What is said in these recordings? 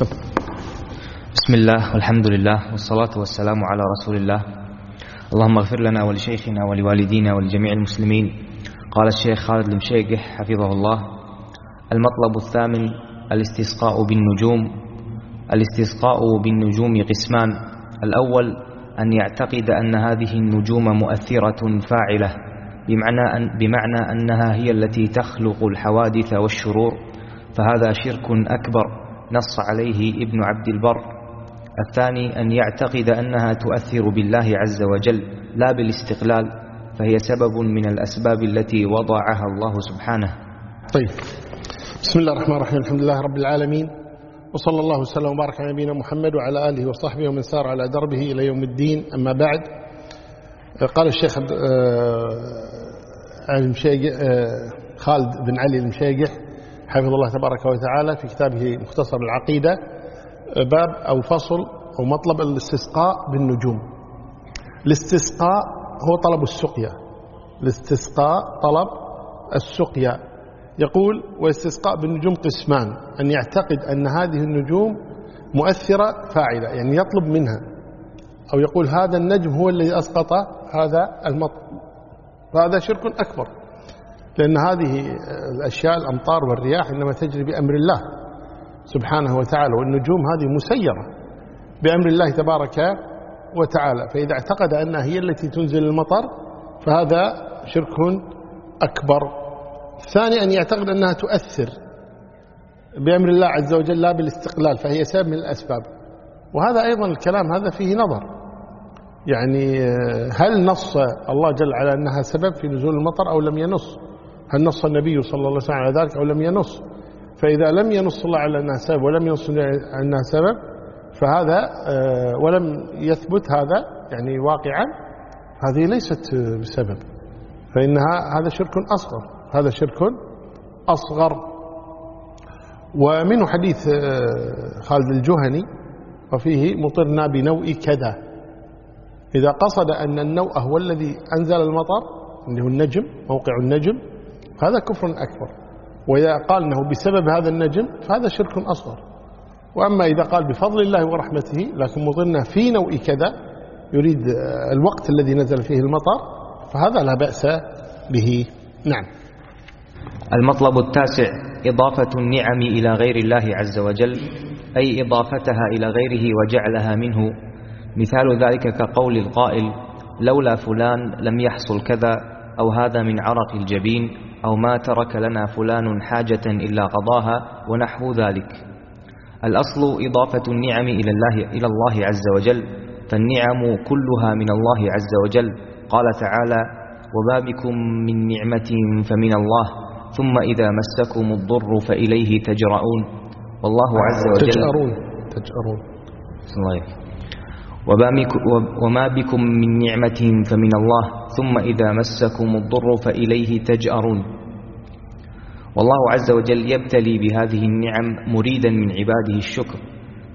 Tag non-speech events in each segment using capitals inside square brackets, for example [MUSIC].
بسم الله والحمد لله والصلاة والسلام على رسول الله اللهم اغفر لنا ولشيخنا ولوالدينا ولجميع المسلمين قال الشيخ خالد المشيقح حفظه الله المطلب الثامن الاستسقاء بالنجوم الاستسقاء بالنجوم قسمان الأول أن يعتقد أن هذه النجوم مؤثرة فاعلة بمعنى, أن بمعنى أنها هي التي تخلق الحوادث والشرور فهذا شرك أكبر نص عليه ابن عبد البر. الثاني أن يعتقد أنها تؤثر بالله عز وجل لا بالاستقلال فهي سبب من الأسباب التي وضعها الله سبحانه. طيب. بسم الله الرحمن الرحيم. الحمد لله رب العالمين. وصلى الله وسلم وبارك على نبينا محمد وعلى آله وصحبه ومن سار على دربه إلى يوم الدين. أما بعد قال الشيخ خالد بن علي المشيقح حفظ الله تبارك وتعالى في كتابه مختصر العقيدة باب أو فصل أو مطلب الاستسقاء بالنجوم. الاستسقاء هو طلب السقيا. الاستسقاء طلب السقيا. يقول واستسقاء بالنجوم قسمان أن يعتقد أن هذه النجوم مؤثرة فاعلة يعني يطلب منها. أو يقول هذا النجم هو الذي أسقط هذا المطر. فهذا شرك أكبر. لأن هذه الأشياء الأمطار والرياح إنما تجري بأمر الله سبحانه وتعالى والنجوم هذه مسيرة بأمر الله تبارك وتعالى. فإذا اعتقد أنها هي التي تنزل المطر فهذا شرك أكبر. الثاني أن يعتقد أنها تؤثر بأمر الله عز وجل لا بالاستقلال فهي سبب من الأسباب. وهذا أيضا الكلام هذا فيه نظر. يعني هل نص الله جل على أنها سبب في نزول المطر أو لم ينص؟ هل نص النبي صلى الله عليه وسلم على ذلك أو لم ينص؟ فإذا لم ينص الله على أنها سبب ولم ينص أنها سبب فهذا ولم يثبت هذا يعني واقعا هذه ليست بسبب. فإنها هذا شرك أصغر هذا شرك أصغر. ومنه حديث خالد الجهني وفيه مطرنا بنوء كذا. إذا قصد أن النوء هو الذي أنزل المطر اللي هو النجم موقع النجم هذا كفر أكبر. وإذا قال أنه بسبب هذا النجم فهذا شرك أصغر. وأما إذا قال بفضل الله ورحمته لكن مطرنا في نوء كذا يريد الوقت الذي نزل فيه المطر فهذا لا بأس به. نعم. المطلب التاسع إضافة النعم إلى غير الله عز وجل أي إضافتها إلى غيره وجعلها منه. مثال ذلك كقول القائل لولا فلان لم يحصل كذا أو هذا من عرق الجبين. أو ما ترك لنا فلان حاجة إلا قضاها ونحو ذلك. الأصل إضافة النعم إلى الله, إلى الله عز وجل. فالنعم كلها من الله عز وجل. قال تعالى وما بكم من نعمة فمن الله ثم إذا مسكم الضر فإليه تجرؤون. والله عز وجل تجأرون تجأرون. الله. وما بكم من نعمة فمن الله ثم إذا مسكم الضر فإليه تجأرون. والله عز وجل يبتلي بهذه النعم مريدا من عباده الشكر.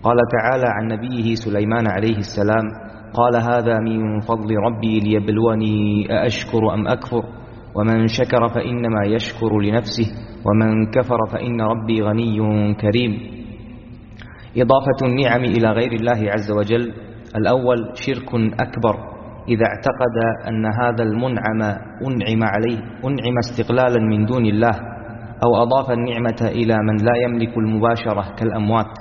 قال تعالى عن نبيه سليمان عليه السلام قال هذا من فضل ربي ليبلوني أأشكر أم أكفر؟ ومن شكر فإنما يشكر لنفسه ومن كفر فإن ربي غني كريم. إضافة النعم إلى غير الله عز وجل الأول شرك أكبر إذا اعتقد أن هذا المنعم أنعم عليه أنعم استقلالا من دون الله أو أضاف النعمة إلى من لا يملك المباشرة كالأموات.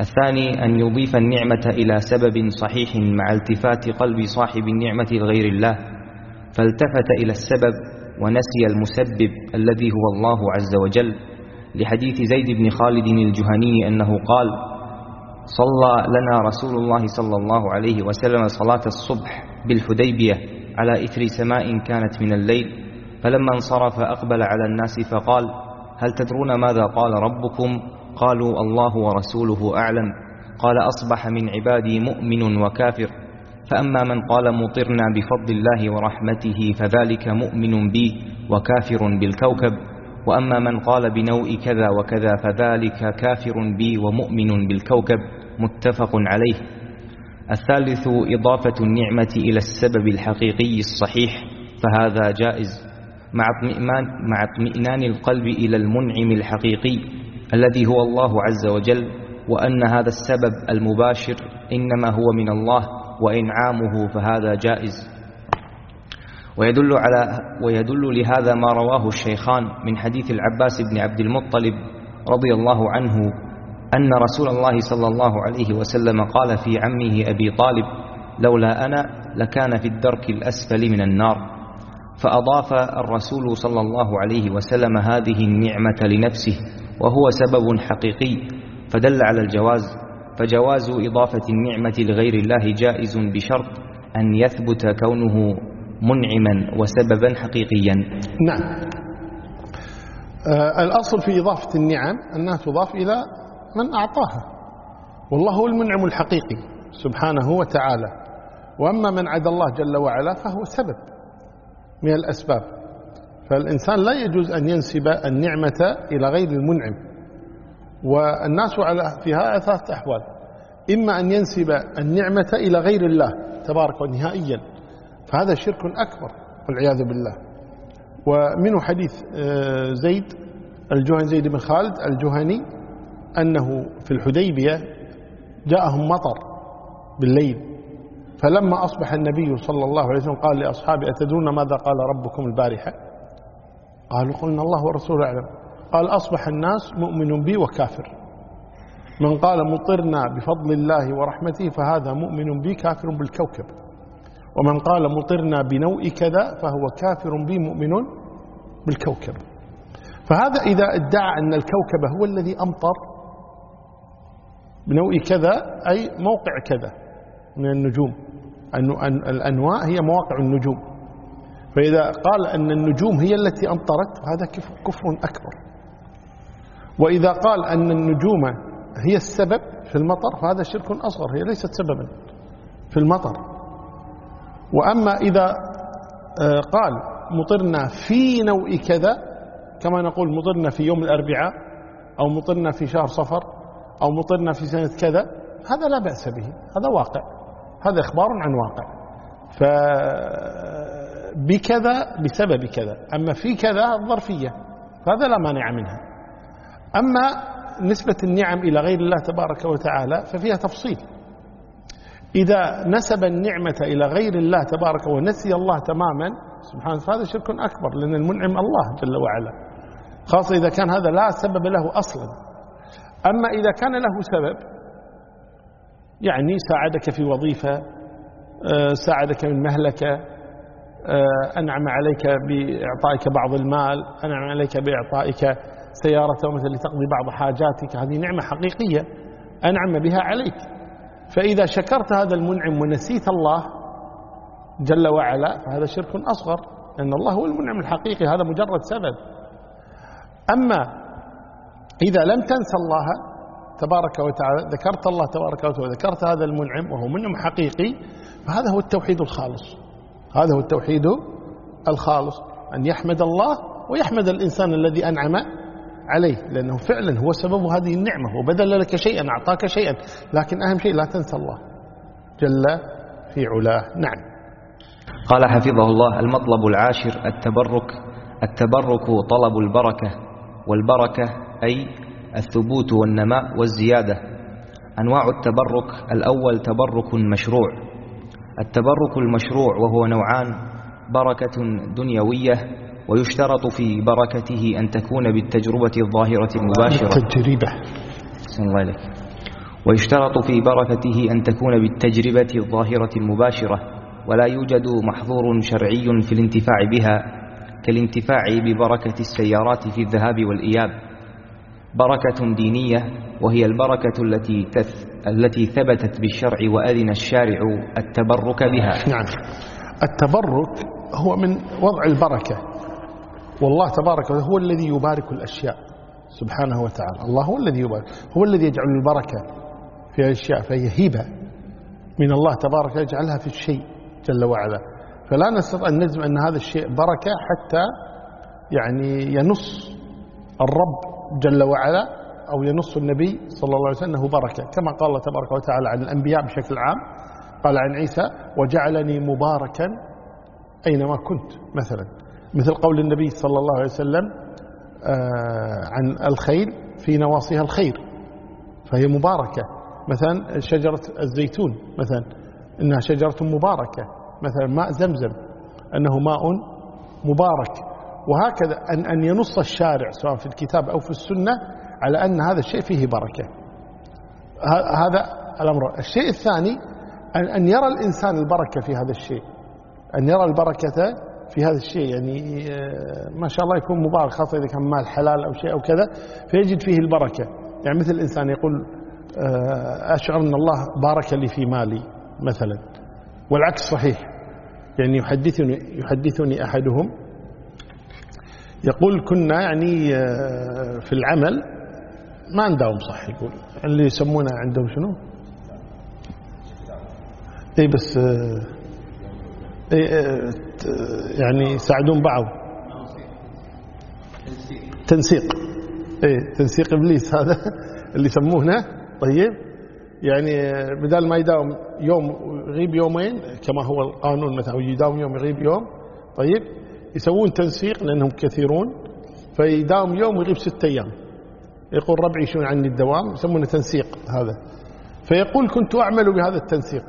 الثاني أن يضيف النعمة إلى سبب صحيح مع التفات قلب صاحب النعمة لغير الله فالتفت إلى السبب ونسي المسبب الذي هو الله عز وجل. لحديث زيد بن خالد الجهني أنه قال صلى لنا رسول الله صلى الله عليه وسلم صلاة الصبح بالحديبية على إثر سماء كانت من الليل. فلما انصرف أقبل على الناس فقال هل تدرون ماذا قال ربكم؟ قالوا الله ورسوله أعلم. قال أصبح من عبادي مؤمن وكافر. فأما من قال مطرنا بفضل الله ورحمته فذلك مؤمن بي وكافر بالكوكب. وأما من قال بنوء كذا وكذا فذلك كافر بي ومؤمن بالكوكب. متفق عليه. الثالث إضافة النعمة إلى السبب الحقيقي الصحيح فهذا جائز مع اطمئنان, مع اطمئنان القلب إلى المنعم الحقيقي الذي هو الله عز وجل وأن هذا السبب المباشر إنما هو من الله وإنعامه فهذا جائز. ويدل, على ويدل لهذا ما رواه الشيخان من حديث العباس بن عبد المطلب رضي الله عنه أن رسول الله صلى الله عليه وسلم قال في عمه أبي طالب لولا أنا لكان في الدرك الأسفل من النار. فأضاف الرسول صلى الله عليه وسلم هذه النعمة لنفسه وهو سبب حقيقي فدل على الجواز فجواز إضافة النعمة لغير الله جائز بشرط أن يثبت كونه منعما وسببا حقيقيا. نعم. آه الأصل في إضافة النعم أنها تضاف إلى من أعطاها والله هو المنعم الحقيقي سبحانه وتعالى. وأما من عدا الله جل وعلا فهو سبب من الأسباب. فالإنسان لا يجوز أن ينسب النعمة إلى غير المنعم. والناس على فيها ثلاثة أحوال. إما أن ينسب النعمة إلى غير الله تبارك ونهائيا فهذا شرك أكبر والعياذ بالله. ومنه حديث آه، زيد الجهني زيد بن خالد الجهني أنه في الحديبية جاءهم مطر بالليل فلما أصبح النبي صلى الله عليه وسلم قال لأصحابه أتدرون ماذا قال ربكم البارحة؟ قالوا قلنا الله ورسوله أعلم. قال أصبح الناس مؤمن بي وكافر. من قال مطرنا بفضل الله ورحمته فهذا مؤمن بي كافر بالكوكب. ومن قال مطرنا بنوء كذا فهو كافر بي مؤمن بالكوكب. فهذا إذا ادعى أن الكوكب هو الذي أمطر بنوء كذا أي موقع كذا من النجوم. الأنواء هي مواقع النجوم. فإذا قال أن النجوم هي التي أمطرت هذا كفر أكبر. وإذا قال أن النجوم هي السبب في المطر فهذا شرك أصغر هي ليست سببا في المطر. وأما إذا آه، قال مطرنا في نوء كذا كما نقول مطرنا في يوم الأربعاء أو مطرنا في شهر صفر أو مطرنا في سنة كذا هذا لا بأس به هذا واقع هذا إخبار عن واقع. فبكذا بسبب كذا أما في كذا الظرفية فهذا لا مانع منها. أما نسبة النعم إلى غير الله تبارك وتعالى ففيها تفصيل. إذا نسب النعمة إلى غير الله تبارك ونسي الله تماما سبحانه فهذا شرك أكبر لأن المنعم الله جل وعلا. خاصة إذا كان هذا لا سبب له أصلا. أما إذا كان له سبب يعني ساعدك في وظيفة آه، ساعدك من مهلكة آه، أنعم عليك بإعطائك بعض المال أنعم عليك بإعطائك سيارة مثل لتقضي بعض حاجاتك هذه نعمة حقيقية أنعم بها عليك. فإذا شكرت هذا المنعم ونسيت الله جل وعلا فهذا شرك أصغر لأن الله هو المنعم الحقيقي هذا مجرد سبب. أما إذا لم تنسى الله تبارك وتعالى ذكرت الله تبارك وتعالى ذكرت هذا المنعم وهو منعم حقيقي فهذا هو التوحيد الخالص. هذا هو التوحيد الخالص. أن يحمد الله ويحمد الإنسان الذي أنعم عليه لأنه فعلا هو سبب هذه النعمة. وبذل لك شيئا أعطاك شيئا لكن أهم شيء لا تنسى الله. جل في علاه. نعم. قال حفظه الله المطلب العاشر التبرك التبرك طلب البركة والبركة أي الثبوت والنماء والزيادة. أنواع التبرك الأول تبرك مشروع. التبرك المشروع وهو نوعان بركة دنيوية ويشترط في بركته أن تكون بالتجربة الظاهرة المباشرة. التجربة الله إليك ويشترط في بركته أن تكون بالتجربة الظاهرة المباشرة ولا يوجد محظور شرعي في الانتفاع بها كالانتفاع ببركة السيارات في الذهاب والإياب. بركة دينية وهي البركة التي تث التي ثبتت بالشرع وأذن الشارع التبرك بها. نعم. التبرك هو من وضع البركة. والله تبارك هو الذي يبارك الأشياء. سبحانه وتعالى. الله هو الذي يبارك. هو الذي يجعل البركة في الأشياء فهي هبة من الله تبارك يجعلها في الشيء جل وعلا. فلا نستطيع أن نجزم أن هذا الشيء بركة حتى يعني ينص الرب جل وعلا أو ينص النبي صلى الله عليه وسلم أنه بركة. كما قال الله تبارك وتعالى عن الأنبياء بشكل عام قال عن عيسى وجعلني مباركا أينما كنت. مثلا مثل قول النبي صلى الله عليه وسلم آه، عن الخيل في نواصيها الخير فهي مباركة. مثلا شجرة الزيتون مثلا إنها شجرة مباركة. مثلا ماء زمزم أنه ماء مبارك. وهكذا أن, أن ينص الشارع سواء في الكتاب أو في السنة على أن هذا الشيء فيه بركة. هذا الأمر. الشيء الثاني أن, يرى الإنسان البركة في هذا الشيء. أن يرى البركة في هذا الشيء. يعني آه، ما شاء الله يكون مبارك خاصة إذا كان مال حلال أو شيء أو كذا فيجد فيه البركة. يعني مثل الإنسان يقول آه، أشعر أن الله بارك لي في مالي مثلا. والعكس صحيح. يعني يحدثني, يحدثني أحدهم يقول كنا يعني آه، في العمل. ما نداوم صح يقول. اللي يسمونه عندهم شنو؟ اي بس اي يعني يساعدون بعض. تنسيق. اي تنسيق إبليس [LAUGHS] هذا اللي يسمونه. طيب يعني بدل ما يداوم يوم يغيب يومين كما هو القانون مثلا يداوم يوم يغيب يوم. طيب يسوون تنسيق لأنهم كثيرون فيداوم يوم ويغيب ستة أيام. يقول ربعي شو عني الدوام؟ يسمونه تنسيق هذا. فيقول كنت أعمل بهذا التنسيق.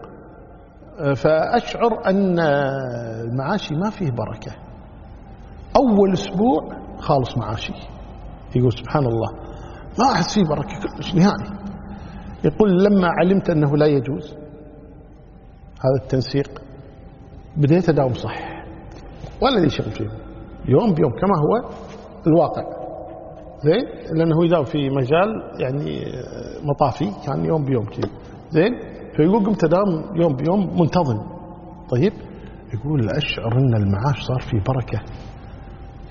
فأشعر أن المعاشي ما فيه بركة. أول أسبوع خالص معاشي. يقول سبحان الله. ما أحس فيه بركة كلش نهائي. يقول لما علمت أنه لا يجوز هذا التنسيق بديت أداوم صح. ولا لي شغل فيه يوم بيوم كما هو الواقع. زين؟ لأنه يداوم في مجال يعني مطافي كان يوم بيوم كذي. زين؟ فيقول قمت أداوم يوم بيوم منتظم. طيب؟ يقول أشعر أن المعاش صار فيه بركة.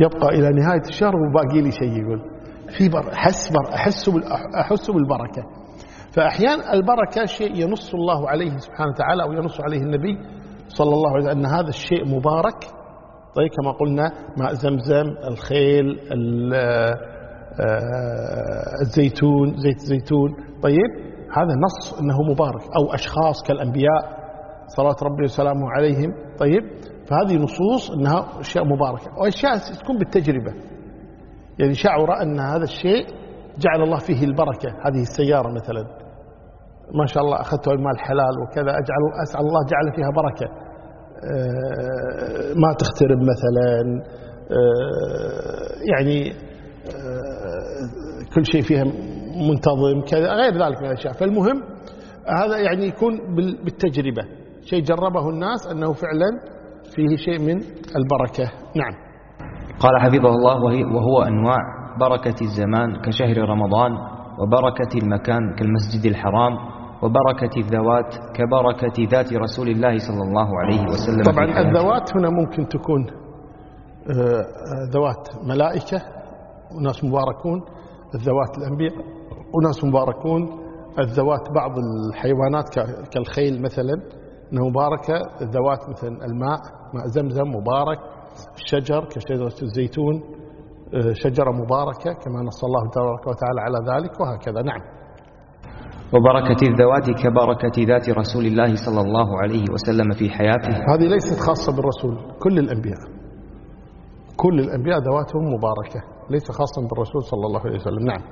يبقى إلى نهاية الشهر وباقي لي شيء يقول. في بر... أحس بر... أحس أحس بالبركة. فأحيانا البركة شيء ينص الله عليه سبحانه وتعالى أو ينص عليه النبي صلى الله عليه وسلم أن هذا الشيء مبارك طيب كما قلنا ماء زمزم الخيل آه، الزيتون زيت الزيتون. طيب هذا نص أنه مبارك أو أشخاص كالأنبياء صلاة ربي وسلامه عليهم. طيب فهذه نصوص أنها أشياء مباركة وأشياء تكون بالتجربة. يعني شعر أن هذا الشيء جعل الله فيه البركة هذه السيارة مثلا. ما شاء الله أخذتها المال حلال وكذا أجعل أسأل الله جعل فيها بركة. ما تخترب مثلا آه، يعني آه، كل شيء فيها منتظم كذا غير ذلك من الأشياء. فالمهم هذا يعني يكون بالتجربة. شيء جربه الناس أنه فعلا فيه شيء من البركة. نعم. قال حفظه الله وهو أنواع بركة الزمان كشهر رمضان وبركة المكان كالمسجد الحرام وبركة الذوات كبركة ذات رسول الله صلى الله عليه وسلم طبعا الذوات هنا ممكن تكون آه، ذوات ملائكة وناس مباركون الذوات الأنبياء وناس مباركون الذوات بعض الحيوانات كالخيل مثلا أنه مباركة الذوات مثل الماء ماء زمزم مبارك الشجر كشجرة الزيتون آه، شجرة مباركة كما نص الله تبارك وتعالى على ذلك وهكذا. نعم. وبركة الذوات كبركة ذات رسول الله صلى الله عليه وسلم في حياته. هذه ليست خاصة بالرسول كل الأنبياء. كل الأنبياء ذواتهم مباركة ليس خاصا بالرسول صلى الله عليه وسلم. نعم.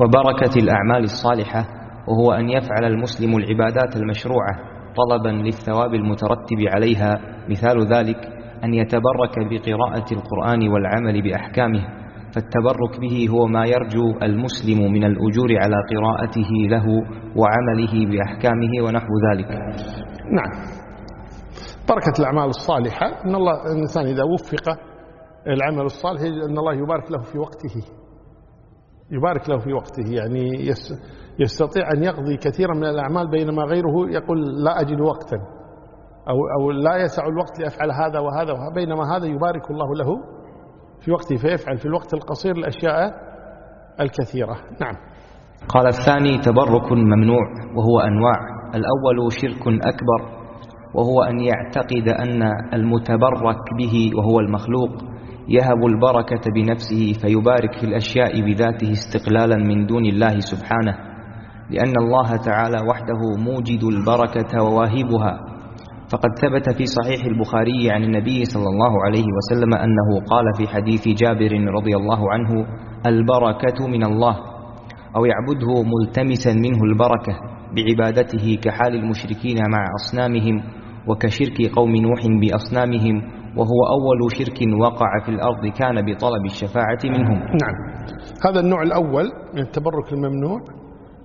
وبركة الأعمال الصالحة وهو أن يفعل المسلم العبادات المشروعة طلبا للثواب المترتب عليها. مثال ذلك أن يتبرك بقراءة القرآن والعمل بأحكامه. فالتبرك به هو ما يرجو المسلم من الأجور على قراءته له وعمله بأحكامه ونحو ذلك. نعم. بركة الأعمال الصالحة أن الله الإنسان إذا وفق العمل الصالح أن الله يبارك له في وقته. يبارك له في وقته يعني يستطيع أن يقضي كثيرا من الأعمال بينما غيره يقول لا أجد وقتا أو, أو لا يسع الوقت لأفعل هذا وهذا, وهذا بينما هذا يبارك الله له في وقته فيفعل في الوقت القصير الأشياء الكثيرة. نعم. قال الثاني تبرك ممنوع وهو أنواع. الأول شرك أكبر وهو أن يعتقد أن المتبرك به وهو المخلوق يهب البركة بنفسه فيبارك في الأشياء بذاته استقلالا من دون الله سبحانه لأن الله تعالى وحده موجد البركة وواهبها. فقد ثبت في صحيح البخاري عن النبي صلى الله عليه وسلم أنه قال في حديث جابر رضي الله عنه البركة من الله. أو يعبده ملتمسا منه البركة بعبادته كحال المشركين مع أصنامهم وكشرك قوم نوح بأصنامهم وهو أول شرك وقع في الأرض كان بطلب الشفاعة منهم. نعم. هذا النوع الأول من التبرك الممنوع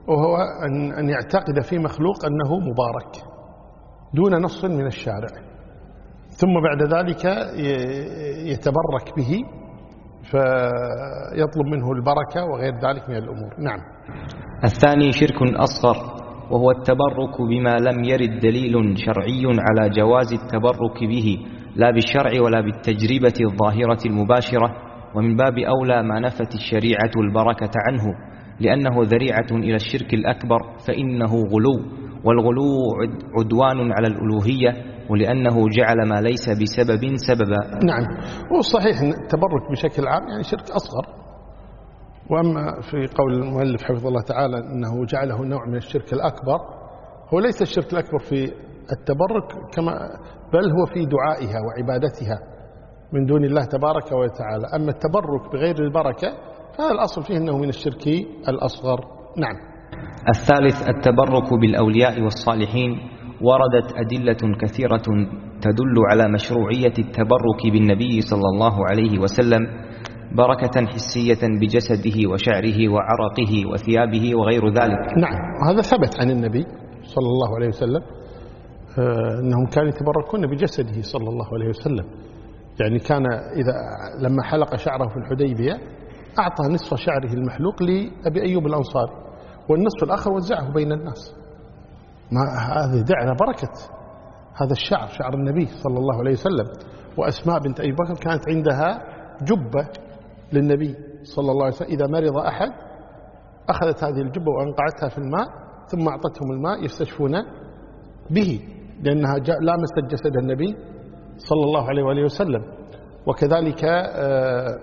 وهو أن, يعتقد في مخلوق أنه مبارك. دون نص من الشارع. ثم بعد ذلك يتبرك به فيطلب منه البركة وغير ذلك من الأمور. نعم. الثاني شرك أصغر وهو التبرك بما لم يرد دليل شرعي على جواز التبرك به لا بالشرع ولا بالتجربة الظاهرة المباشرة ومن باب أولى ما نفت الشريعة البركة عنه لأنه ذريعة إلى الشرك الأكبر فإنه غلو. والغلو عدوان على الألوهية ولأنه جعل ما ليس بسبب سببا نعم. هو صحيح التبرك بشكل عام يعني شرك أصغر. وأما في قول المؤلف حفظه الله تعالى أنه جعله نوع من الشرك الأكبر هو ليس الشرك الأكبر في التبرك كما بل هو في دعائها وعبادتها من دون الله تبارك وتعالى. أما التبرك بغير البركة فهذا الأصل فيه أنه من الشرك الأصغر. نعم. الثالث التبرك بالأولياء والصالحين وردت أدلة كثيرة تدل على مشروعية التبرك بالنبي صلى الله عليه وسلم بركة حسية بجسده وشعره وعرقه وثيابه وغير ذلك. نعم هذا ثبت عن النبي صلى الله عليه وسلم آه، أنهم كانوا يتبركون بجسده صلى الله عليه وسلم. يعني كان إذا لما حلق شعره في الحديبية أعطى نصف شعره المحلوق لأبي أيوب الأنصاري. والنصف الآخر وزعه بين الناس. ما هذه دعنا بركة. هذا الشعر شعر النبي صلى الله عليه وسلم. وأسماء بنت أبي بكر كانت عندها جبة للنبي صلى الله عليه وسلم. إذا مرض أحد أخذت هذه الجبة وأنقعتها في الماء ثم أعطتهم الماء يستشفون به لأنها لامست جسد النبي صلى الله عليه وآله وسلم. وكذلك آه،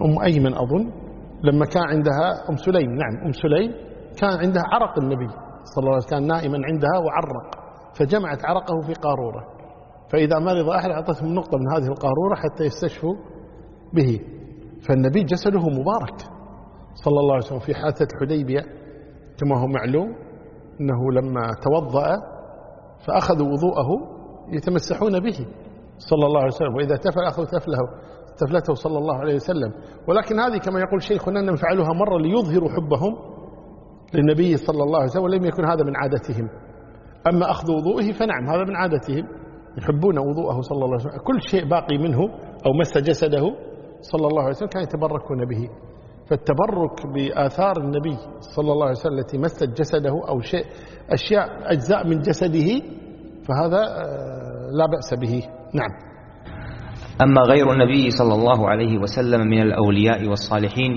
أم أيمن أظن لما كان عندها أم سليم نعم أم سليم كان عندها عرق النبي صلى الله عليه وسلم كان نائما عندها وعرق فجمعت عرقه في قارورة. فإذا مرض أحد أعطتهم نقطة من هذه القارورة حتى يستشفوا به. فالنبي جسده مبارك صلى الله عليه وسلم في حادثة الحديبية كما هو معلوم أنه لما توضأ فأخذوا وضوءه يتمسحون به صلى الله عليه وسلم وإذا تفل أخذوا تفله تفلته صلى الله عليه وسلم. ولكن هذه كما يقول شيخنا أنهم فعلوها مرة ليظهروا حبهم للنبي صلى الله عليه وسلم ولم يكن هذا من عادتهم. أما أخذ وضوءه فنعم هذا من عادتهم. يحبون وضوءه صلى الله عليه وسلم. كل شيء باقي منه أو مس جسده صلى الله عليه وسلم كانوا يتبركون به. فالتبرك بآثار النبي صلى الله عليه وسلم التي مست جسده أو شيء أشياء أجزاء من جسده فهذا آه، لا بأس به. نعم. أما غير النبي صلى الله عليه وسلم من الأولياء والصالحين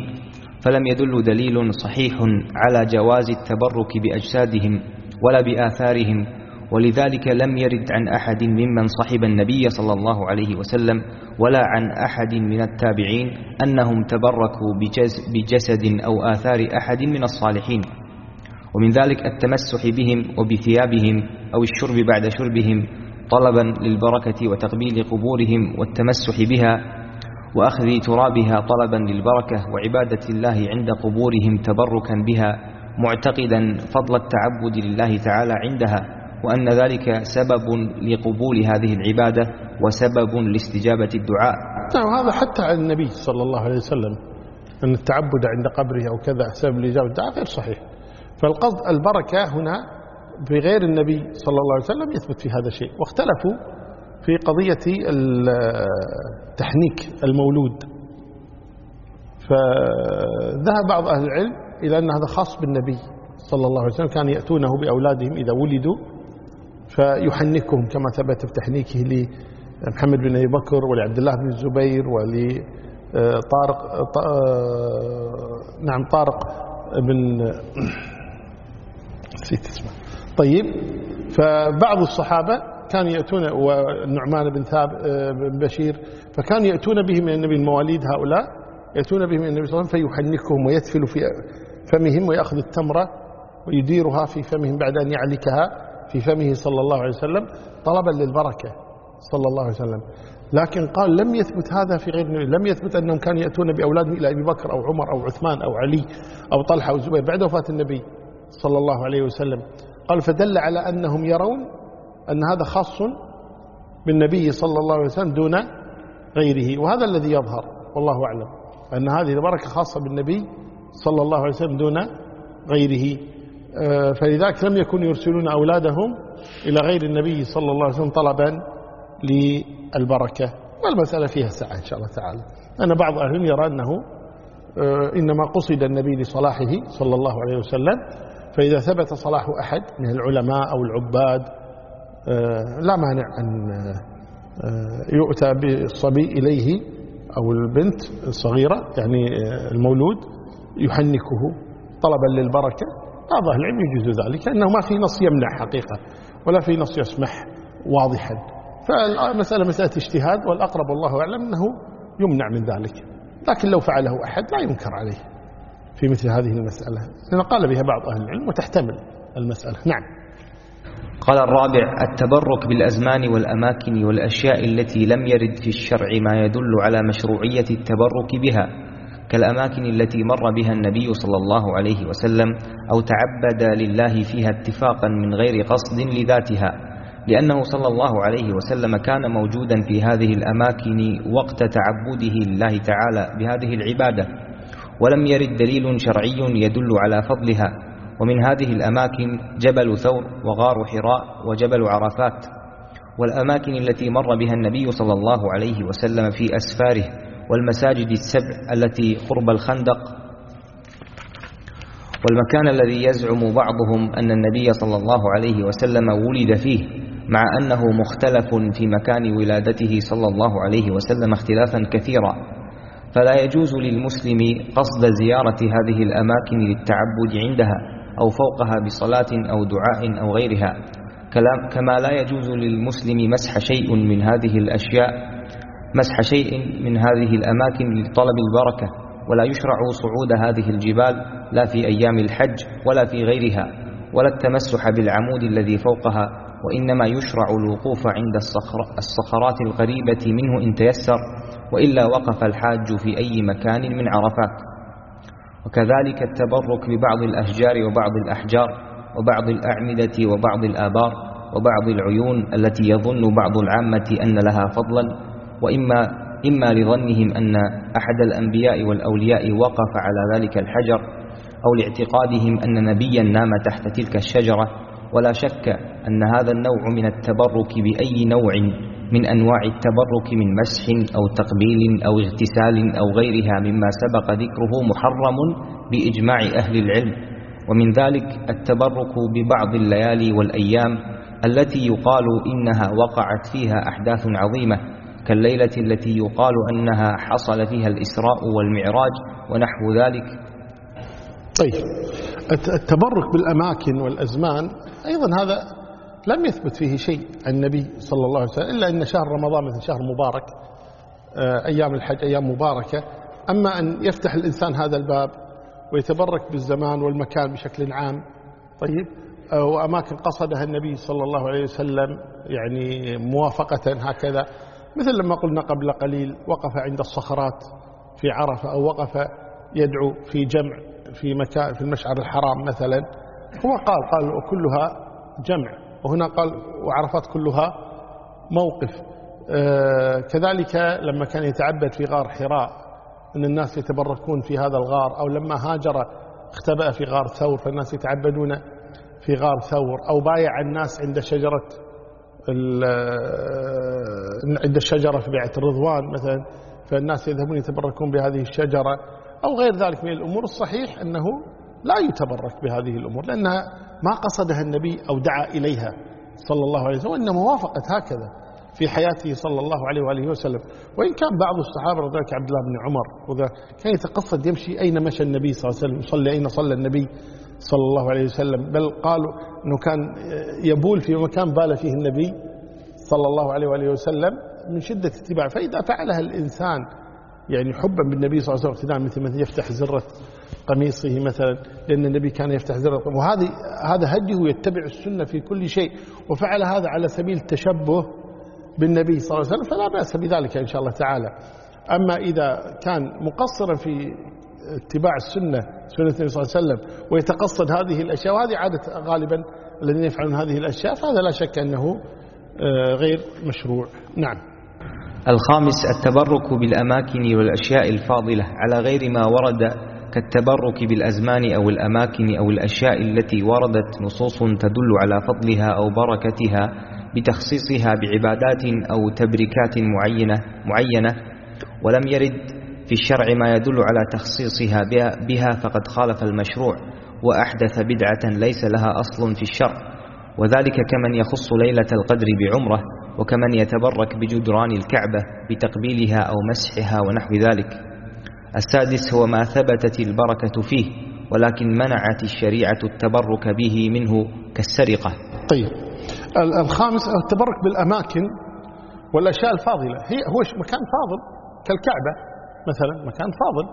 فلم يدل دليل صحيح على جواز التبرك بأجسادهم ولا بآثارهم ولذلك لم يرد عن أحد ممن صحب النبي صلى الله عليه وسلم ولا عن أحد من التابعين أنهم تبركوا بجسد أو آثار أحد من الصالحين. ومن ذلك التمسح بهم وبثيابهم أو الشرب بعد شربهم طلبا للبركة وتقبيل قبورهم والتمسح بها وأخذ ترابها طلبا للبركة وعبادة الله عند قبورهم تبركا بها معتقدا فضل التعبد لله تعالى عندها وأن ذلك سبب لقبول هذه العبادة وسبب لاستجابة الدعاء. نعم هذا حتى عن النبي صلى الله عليه وسلم أن التعبد عند قبره أو كذا سبب لإجابة الدعاء غير صحيح. فالقصد البركة هنا بغير النبي صلى الله عليه وسلم يثبت في هذا الشيء واختلفوا في قضية التحنيك المولود. فذهب بعض أهل العلم إلى أن هذا خاص بالنبي صلى الله عليه وسلم. كان يأتونه بأولادهم إذا ولدوا فيحنكهم كما ثبت في تحنيكه لمحمد بن أبي بكر ولعبد الله بن الزبير ولطارق نعم طارق بن نسيت اسمه. طيب فبعض الصحابة كانوا يأتون والنعمان بن ثاب بن بشير فكانوا يأتون به من النبي المواليد هؤلاء يأتون به من النبي صلى الله عليه وسلم فيحنكهم ويدفل في فمهم ويأخذ التمرة ويديرها في فمهم بعد أن يعلكها في فمه صلى الله عليه وسلم طلبا للبركة صلى الله عليه وسلم. لكن قال لم يثبت هذا في غير النبي لم يثبت أنهم كانوا يأتون بأولادهم إلى أبي بكر أو عمر أو عثمان أو علي أو طلحة أو زبير بعد وفاة النبي صلى الله عليه وسلم. قال فدل على أنهم يرون أن هذا خاص بالنبي صلى الله عليه وسلم دون غيره وهذا الذي يظهر والله أعلم أن هذه البركة خاصة بالنبي صلى الله عليه وسلم دون غيره. آه، فلذلك لم يكونوا يرسلون أولادهم إلى غير النبي صلى الله عليه وسلم طلبا للبركة. والمسألة فيها سعة إن شاء الله تعالى. أن بعض أهلهم يرى أنه آه، إنما قصد النبي لصلاحه صلى الله عليه وسلم فإذا ثبت صلاح أحد من العلماء أو العباد آه، لا مانع أن يؤتى بالصبي إليه أو البنت الصغيرة يعني المولود يحنكه طلبا للبركة. بعض أهل العلم يجوز ذلك لأنه ما في نص يمنع حقيقة ولا في نص يسمح واضحا. فالمسألة مسألة اجتهاد والأقرب والله أعلم أنه يمنع من ذلك. لكن لو فعله أحد لا ينكر عليه. في مثل هذه المسألة. لأن قال بها بعض أهل العلم وتحتمل المسألة. نعم. قال الرابع التبرك بالأزمان والأماكن والأشياء التي لم يرد في الشرع ما يدل على مشروعية التبرك بها كالأماكن التي مر بها النبي صلى الله عليه وسلم أو تعبد لله فيها اتفاقا من غير قصد لذاتها لأنه صلى الله عليه وسلم كان موجودا في هذه الأماكن وقت تعبده لله تعالى بهذه العبادة. ولم يرد دليل شرعي يدل على فضلها. ومن هذه الأماكن جبل ثور وغار حراء وجبل عرفات. والأماكن التي مر بها النبي صلى الله عليه وسلم في أسفاره والمساجد السبع التي قرب الخندق. والمكان الذي يزعم بعضهم أن النبي صلى الله عليه وسلم ولد فيه مع أنه مختلف في مكان ولادته صلى الله عليه وسلم اختلافا كثيرا. فلا يجوز للمسلم قصد زيارة هذه الأماكن للتعبد عندها أو فوقها بصلاة أو دعاء أو غيرها. كما لا يجوز للمسلم مسح شيء من هذه الأشياء مسح شيء من هذه الأماكن لطلب البركة ولا يشرع صعود هذه الجبال لا في أيام الحج ولا في غيرها ولا التمسح بالعمود الذي فوقها وإنما يشرع الوقوف عند الصخرات القريبة منه إن تيسر. وإلا وقف الحاج في أي مكان من عرفات. وكذلك التبرك ببعض الأشجار وبعض الأحجار وبعض الأعمدة وبعض الآبار وبعض العيون التي يظن بعض العامة أن لها فضلا وإما إما لظنهم أن أحد الأنبياء والأولياء وقف على ذلك الحجر أو لاعتقادهم أن نبيا نام تحت تلك الشجرة. ولا شك أن هذا النوع من التبرك بأي نوع من أنواع التبرك من مسح أو تقبيل أو اغتسال أو غيرها مما سبق ذكره محرم بإجماع أهل العلم. ومن ذلك التبرك ببعض الليالي والأيام التي يقال إنها وقعت فيها أحداث عظيمة كالليلة التي يقال أنها حصل فيها الإسراء والمعراج ونحو ذلك. طيب التبرك بالأماكن والأزمان أيضا هذا لم يثبت فيه شيء عن النبي صلى الله عليه وسلم إلا أن شهر رمضان مثل شهر مبارك آه، أيام الحج أيام مباركة. أما أن يفتح الإنسان هذا الباب ويتبرك بالزمان والمكان بشكل عام طيب آه، وأماكن قصدها النبي صلى الله عليه وسلم يعني موافقة هكذا. مثل لما قلنا قبل قليل وقف عند الصخرات في عرفة أو وقف يدعو في جمع في مكان في المشعر الحرام مثلا. هو قال قال وكلها جمع. وهنا قال وعرفات كلها موقف. آه، كذلك لما كان يتعبد في غار حراء أن الناس يتبركون في هذا الغار أو لما هاجر اختبأ في غار ثور فالناس يتعبدون في غار ثور أو بايع الناس عند شجرة آه، عند الشجرة في بيعة الرضوان مثلا فالناس يذهبون يتبركون بهذه الشجرة أو غير ذلك من الأمور. الصحيح أنه لا يتبرك بهذه الأمور لأنها ما قصدها النبي أو دعا إليها صلى الله عليه وسلم وإنما وافقت هكذا في حياته صلى الله عليه وآله وسلم. وإن كان بعض الصحابة الله عبد الله بن عمر كان يتقصد يمشي أين مشى النبي صلى الله عليه وسلم يصلي أين صلى النبي صلى الله عليه وسلم. بل قالوا أنه كان يبول في مكان بال فيه النبي صلى الله عليه وآله وسلم من شدة اتباع فإذا فعلها الإنسان يعني حبا بالنبي صلى الله عليه وسلم مثل ما يفتح زرة قميصه مثلا لأن النبي كان يفتح زر وهذه هذا هديه يتبع السنة في كل شيء. وفعل هذا على سبيل التشبه بالنبي صلى الله عليه وسلم فلا بأس بذلك إن شاء الله تعالى. أما إذا كان مقصرا في اتباع السنة سنة النبي صلى الله عليه وسلم ويتقصد هذه الأشياء وهذه عادة غالبا الذين يفعلون هذه الأشياء فهذا لا شك أنه آه، غير مشروع. نعم. الخامس التبرك بالأماكن والأشياء الفاضلة على غير ما ورد كالتبرك بالأزمان أو الأماكن أو الأشياء التي وردت نصوص تدل على فضلها أو بركتها بتخصيصها بعبادات أو تبركات معينة, معينة ولم يرد في الشرع ما يدل على تخصيصها بها فقد خالف المشروع وأحدث بدعة ليس لها أصل في الشرع. وذلك كمن يخص ليلة القدر بعمرة وكمن يتبرك بجدران الكعبة بتقبيلها أو مسحها ونحو ذلك. السادس هو ما ثبتت البركة فيه ولكن منعت الشريعة التبرك به منه كالسرقة. طيب. الخامس التبرك بالأماكن والأشياء الفاضلة. هي هو مكان فاضل كالكعبة مثلا مكان فاضل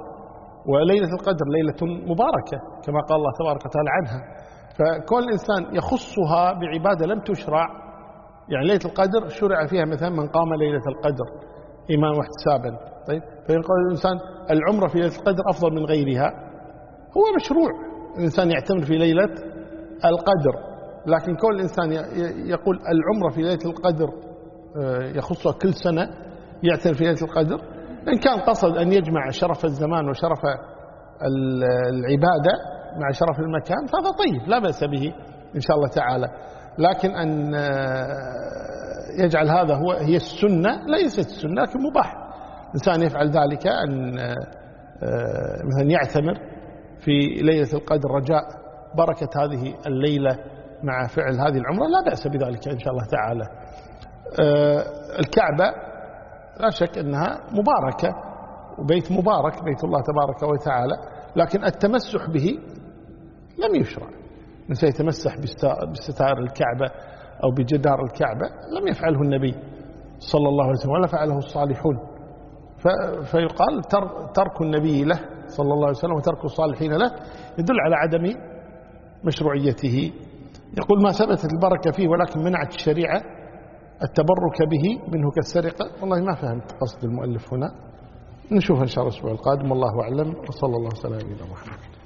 وليلة القدر ليلة مباركة كما قال الله تبارك وتعالى عنها. فكل إنسان يخصها بعبادة لم تشرع يعني ليلة القدر شرع فيها مثلا من قام ليلة القدر إيمان واحتسابا. طيب؟ فيقول الإنسان العمرة في ليلة القدر أفضل من غيرها هو مشروع. الإنسان يعتمر في ليلة القدر. لكن كل إنسان يقول العمرة في ليلة القدر آه، يخصها كل سنة يعتمر في ليلة القدر إن كان قصد أن يجمع شرف الزمان وشرف العبادة مع شرف المكان فهذا طيب لا بأس به إن شاء الله تعالى. لكن أن آه، يجعل هذا هو هي السنة ليست السنة لكن مباح. إنسان يفعل ذلك أن آه، مثلا يعتمر في ليلة القدر رجاء بركة هذه الليلة مع فعل هذه العمرة لا بأس بذلك إن شاء الله تعالى. آه، الكعبة لا شك أنها مباركة وبيت مبارك بيت الله تبارك وتعالى لكن التمسح به لم يشرع. من سيتمسح بستار الكعبة أو بجدار الكعبة لم يفعله النبي صلى الله عليه وسلم ولا فعله الصالحون. فيقال ترك النبي له صلى الله عليه وسلم وترك الصالحين له يدل على عدم مشروعيته. يقول ما ثبتت البركة فيه ولكن منعت الشريعة التبرك به منه كالسرقة. والله ما فهمت قصد المؤلف هنا. نشوف إن شاء الله الأسبوع القادم. والله أعلم. وصلى الله وسلم على محمد.